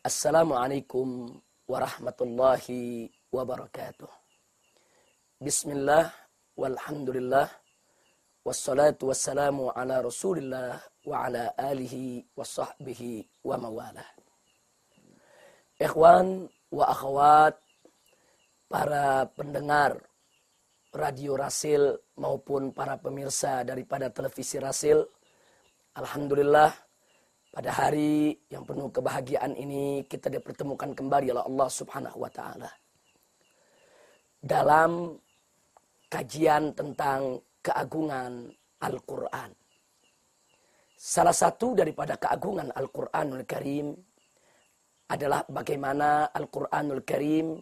Assalamualaikum warahmatullahi wabarakatuh. Bismillah walhamdulillah wassalatu wassalamu ala rasulillah wa ala alihi wa sahbihi wa mawalah. Ikhwan wa akhwat, para pendengar radio Rasil maupun para pemirsa daripada televisi Rasil. Alhamdulillah pada hari yang penuh kebahagiaan ini kita dipertemukan kembali oleh Allah Subhanahu wa taala. Dalam kajian tentang keagungan Al-Qur'an. Salah satu daripada keagungan Al-Qur'anul Karim adalah bagaimana Al-Qur'anul Karim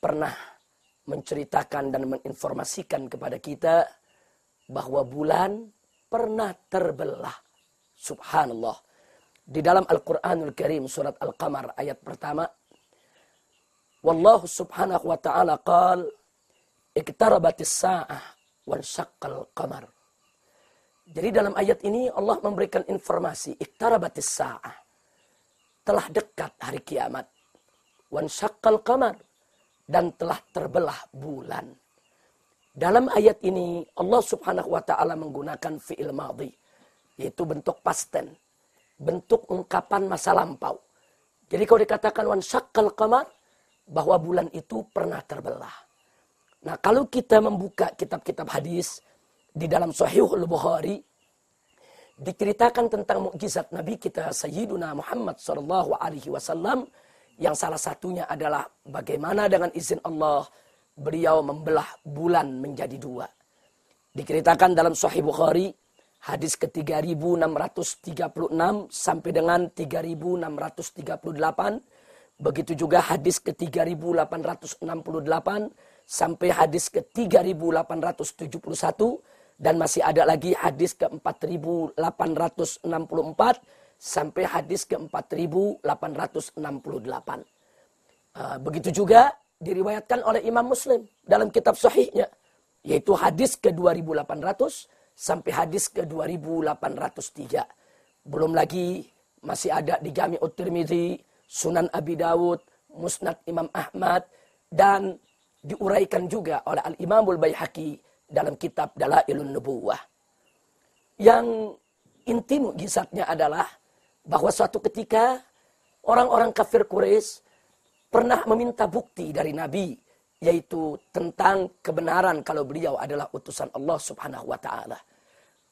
pernah menceritakan dan menginformasikan kepada kita bahwa bulan pernah terbelah. Subhanallah. Di dalam Al-Quranul Karim surat Al-Qamar ayat pertama. Wallahu subhanahu wa ta'ala qal iktarabatis sa'ah wa syaqqal qamar. Jadi dalam ayat ini Allah memberikan informasi iktarabatis sa'ah. Telah dekat hari kiamat. Wan syaqqal qamar dan telah terbelah bulan. Dalam ayat ini Allah Subhanahu wa taala menggunakan fiil madhi yaitu bentuk pasten, bentuk ungkapan masa lampau. Jadi kalau dikatakan wan syaqqal qamar bahwa bulan itu pernah terbelah. Nah, kalau kita membuka kitab-kitab hadis di dalam Sahihul Bukhari diceritakan tentang mukjizat Nabi kita Sayyiduna Muhammad sallallahu alaihi wasallam yang salah satunya adalah bagaimana dengan izin Allah beliau membelah bulan menjadi dua. Diceritakan dalam Sahih Bukhari hadis ke-3636 sampai dengan 3638. Begitu juga hadis ke-3868 sampai hadis ke-3871 dan masih ada lagi hadis ke-4864 sampai hadis ke-4868. Uh, begitu juga diriwayatkan oleh Imam Muslim dalam kitab sahihnya. Yaitu hadis ke-2800 sampai hadis ke-2803. Belum lagi masih ada di Jami Tirmidzi, Sunan Abi Dawud, Musnad Imam Ahmad, dan diuraikan juga oleh Al-Imamul Bayhaqi dalam kitab Dalailun Nubuwah. Yang inti mukjizatnya adalah bahwa suatu ketika orang-orang kafir Quraisy pernah meminta bukti dari Nabi yaitu tentang kebenaran kalau beliau adalah utusan Allah Subhanahu wa taala.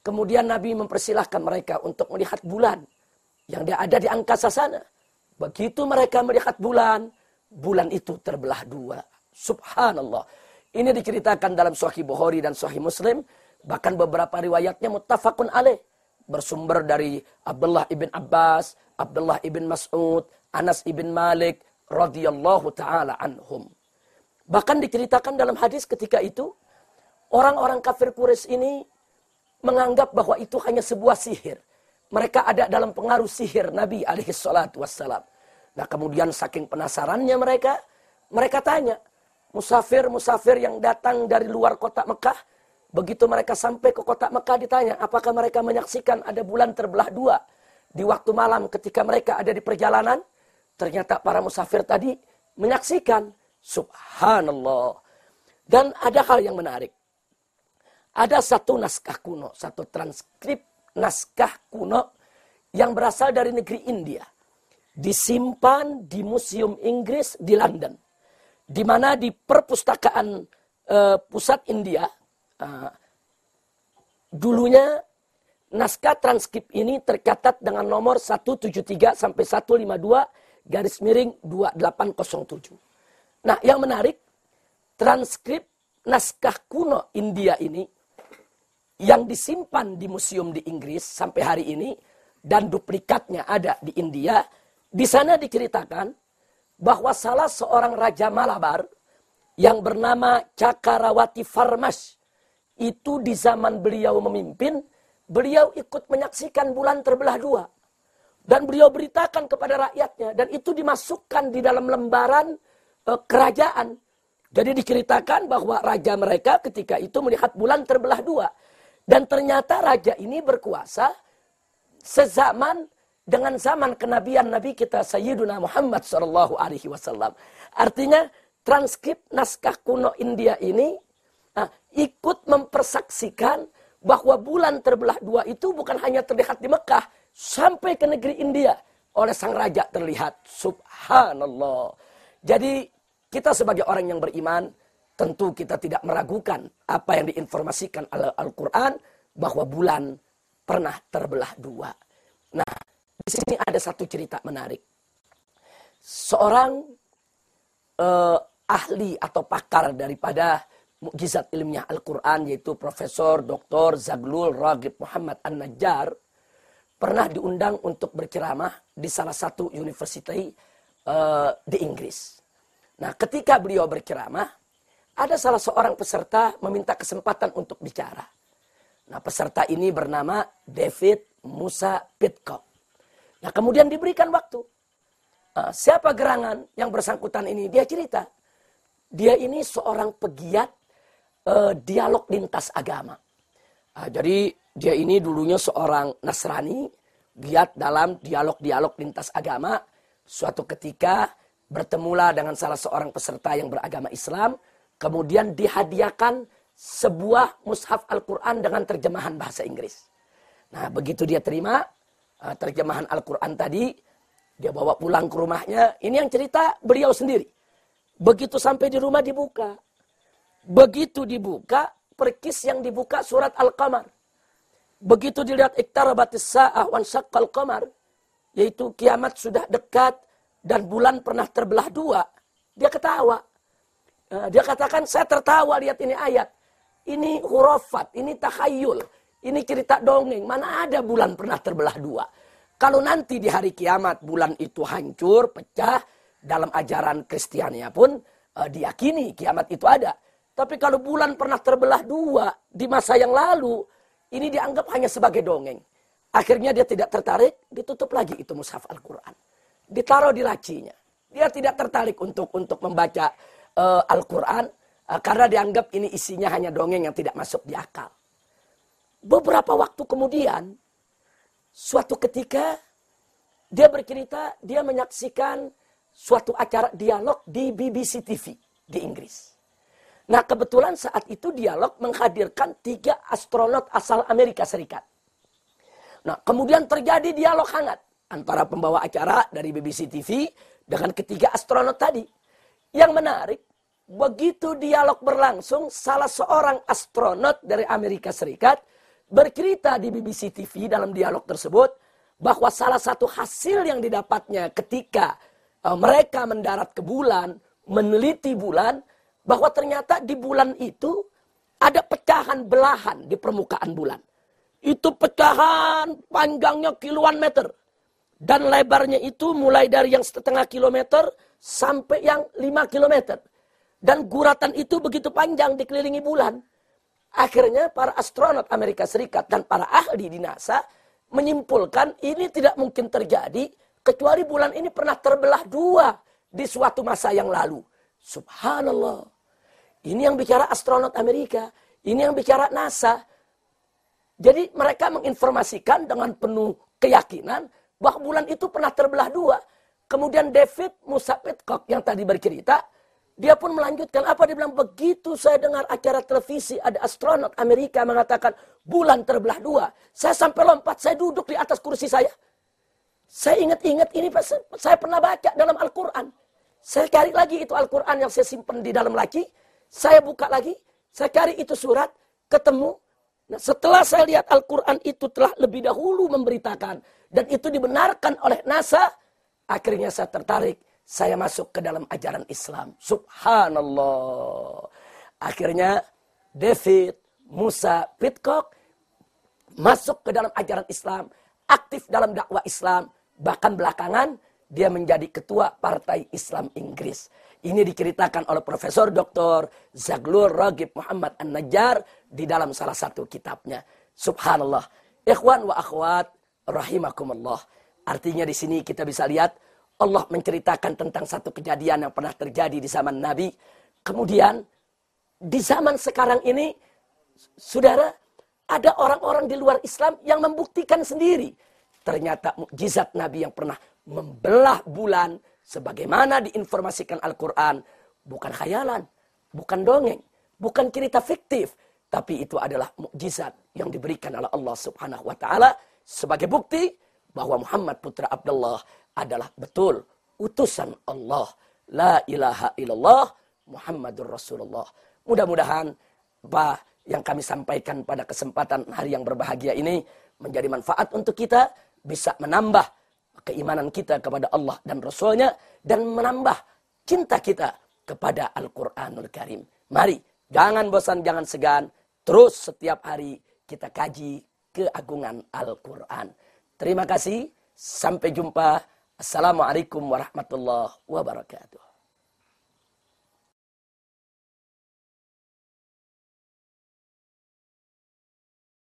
Kemudian Nabi mempersilahkan mereka untuk melihat bulan yang dia ada di angkasa sana. Begitu mereka melihat bulan, bulan itu terbelah dua. Subhanallah. Ini diceritakan dalam Sahih Bukhari dan Sahih Muslim, bahkan beberapa riwayatnya muttafaqun alaih bersumber dari Abdullah ibn Abbas, Abdullah ibn Mas'ud, Anas ibn Malik radhiyallahu taala anhum. Bahkan diceritakan dalam hadis ketika itu orang-orang kafir Quraisy ini menganggap bahwa itu hanya sebuah sihir. Mereka ada dalam pengaruh sihir Nabi alaihi salatu wassalam. Nah kemudian saking penasarannya mereka, mereka tanya, musafir-musafir yang datang dari luar kota Mekah, Begitu mereka sampai ke kota Mekah ditanya, apakah mereka menyaksikan ada bulan terbelah dua di waktu malam ketika mereka ada di perjalanan? Ternyata para musafir tadi menyaksikan. Subhanallah. Dan ada hal yang menarik. Ada satu naskah kuno, satu transkrip naskah kuno yang berasal dari negeri India. Disimpan di Museum Inggris di London. Di mana di perpustakaan uh, pusat India, Uh, dulunya naskah transkrip ini tercatat dengan nomor 173 sampai 152 garis miring 2807. Nah, yang menarik transkrip naskah kuno India ini yang disimpan di museum di Inggris sampai hari ini dan duplikatnya ada di India, di sana diceritakan bahwa salah seorang raja Malabar yang bernama Cakarawati Farmas itu di zaman beliau memimpin, beliau ikut menyaksikan bulan terbelah dua. Dan beliau beritakan kepada rakyatnya. Dan itu dimasukkan di dalam lembaran e, kerajaan. Jadi diceritakan bahwa raja mereka ketika itu melihat bulan terbelah dua. Dan ternyata raja ini berkuasa sezaman dengan zaman kenabian Nabi kita Sayyiduna Muhammad Shallallahu Alaihi Wasallam. Artinya transkrip naskah kuno India ini nah, ikut mempersaksikan bahwa bulan terbelah dua itu bukan hanya terlihat di Mekah sampai ke negeri India oleh sang raja terlihat subhanallah. Jadi kita sebagai orang yang beriman tentu kita tidak meragukan apa yang diinformasikan Al-Qur'an bahwa bulan pernah terbelah dua. Nah, di sini ada satu cerita menarik. Seorang uh, ahli atau pakar daripada mukjizat ilmiah Al-Quran yaitu Profesor Dr. Zaglul Ragib Muhammad An-Najjar pernah diundang untuk berceramah di salah satu universitas uh, di Inggris. Nah, ketika beliau berceramah, ada salah seorang peserta meminta kesempatan untuk bicara. Nah, peserta ini bernama David Musa Pitcock. Nah, kemudian diberikan waktu. Uh, siapa gerangan yang bersangkutan ini? Dia cerita. Dia ini seorang pegiat uh, dialog lintas agama. Uh, jadi dia ini dulunya seorang Nasrani, giat dalam dialog-dialog lintas agama. Suatu ketika bertemulah dengan salah seorang peserta yang beragama Islam, kemudian dihadiahkan sebuah mushaf Al-Quran dengan terjemahan bahasa Inggris. Nah, begitu dia terima uh, terjemahan Al-Quran tadi, dia bawa pulang ke rumahnya. Ini yang cerita beliau sendiri. Begitu sampai di rumah dibuka. Begitu dibuka, perkis yang dibuka surat Al-Qamar. Begitu dilihat iktarabatis sa'ah wan syaqqal qamar, yaitu kiamat sudah dekat dan bulan pernah terbelah dua, dia ketawa. Eh, dia katakan, saya tertawa lihat ini ayat. Ini hurufat, ini takhayul, ini cerita dongeng. Mana ada bulan pernah terbelah dua. Kalau nanti di hari kiamat bulan itu hancur, pecah, dalam ajaran Kristiania pun uh, diyakini kiamat itu ada. Tapi kalau bulan pernah terbelah dua di masa yang lalu, ini dianggap hanya sebagai dongeng. Akhirnya dia tidak tertarik, ditutup lagi itu mushaf Al-Quran. Ditaruh di lacinya. Dia tidak tertarik untuk untuk membaca uh, Al-Quran uh, karena dianggap ini isinya hanya dongeng yang tidak masuk di akal. Beberapa waktu kemudian, suatu ketika dia bercerita, dia menyaksikan suatu acara dialog di BBC TV di Inggris. Nah kebetulan saat itu dialog menghadirkan tiga astronot asal Amerika Serikat. Nah kemudian terjadi dialog hangat antara pembawa acara dari BBC TV dengan ketiga astronot tadi. Yang menarik, begitu dialog berlangsung, salah seorang astronot dari Amerika Serikat bercerita di BBC TV dalam dialog tersebut bahwa salah satu hasil yang didapatnya ketika uh, mereka mendarat ke bulan, meneliti bulan, bahwa ternyata di bulan itu ada pecahan belahan di permukaan bulan. Itu pecahan panjangnya kiloan meter. Dan lebarnya itu mulai dari yang setengah kilometer sampai yang lima kilometer. Dan guratan itu begitu panjang dikelilingi bulan. Akhirnya para astronot Amerika Serikat dan para ahli di NASA menyimpulkan ini tidak mungkin terjadi kecuali bulan ini pernah terbelah dua di suatu masa yang lalu. Subhanallah. Ini yang bicara astronot Amerika. Ini yang bicara NASA. Jadi mereka menginformasikan dengan penuh keyakinan bahwa bulan itu pernah terbelah dua. Kemudian David Musa Pitcock yang tadi bercerita, dia pun melanjutkan apa dia bilang begitu saya dengar acara televisi ada astronot Amerika mengatakan bulan terbelah dua. Saya sampai lompat, saya duduk di atas kursi saya. Saya ingat-ingat ini saya pernah baca dalam Al-Quran. Saya cari lagi itu Al-Quran yang saya simpan di dalam laki. Saya buka lagi. Saya cari itu surat. Ketemu. Nah, setelah saya lihat Al-Quran itu telah lebih dahulu memberitakan. Dan itu dibenarkan oleh NASA. Akhirnya saya tertarik. Saya masuk ke dalam ajaran Islam. Subhanallah. Akhirnya David Musa Pitcock masuk ke dalam ajaran Islam. Aktif dalam dakwah Islam. Bahkan belakangan dia menjadi ketua Partai Islam Inggris. Ini diceritakan oleh Profesor Dr. Zaglur Ragib Muhammad An-Najjar di dalam salah satu kitabnya. Subhanallah. Ikhwan wa akhwat rahimakumullah. Artinya di sini kita bisa lihat Allah menceritakan tentang satu kejadian yang pernah terjadi di zaman Nabi. Kemudian di zaman sekarang ini saudara ada orang-orang di luar Islam yang membuktikan sendiri ternyata mukjizat Nabi yang pernah membelah bulan sebagaimana diinformasikan Al-Quran bukan khayalan, bukan dongeng, bukan cerita fiktif, tapi itu adalah mukjizat yang diberikan oleh Allah Subhanahu wa taala sebagai bukti bahwa Muhammad putra Abdullah adalah betul utusan Allah. La ilaha illallah Muhammadur Rasulullah. Mudah-mudahan bah yang kami sampaikan pada kesempatan hari yang berbahagia ini menjadi manfaat untuk kita bisa menambah keimanan kita kepada Allah dan Rasulnya dan menambah cinta kita kepada Al-Quranul Karim. Mari, jangan bosan, jangan segan. Terus setiap hari kita kaji keagungan Al-Quran. Terima kasih. Sampai jumpa. Assalamualaikum warahmatullahi wabarakatuh.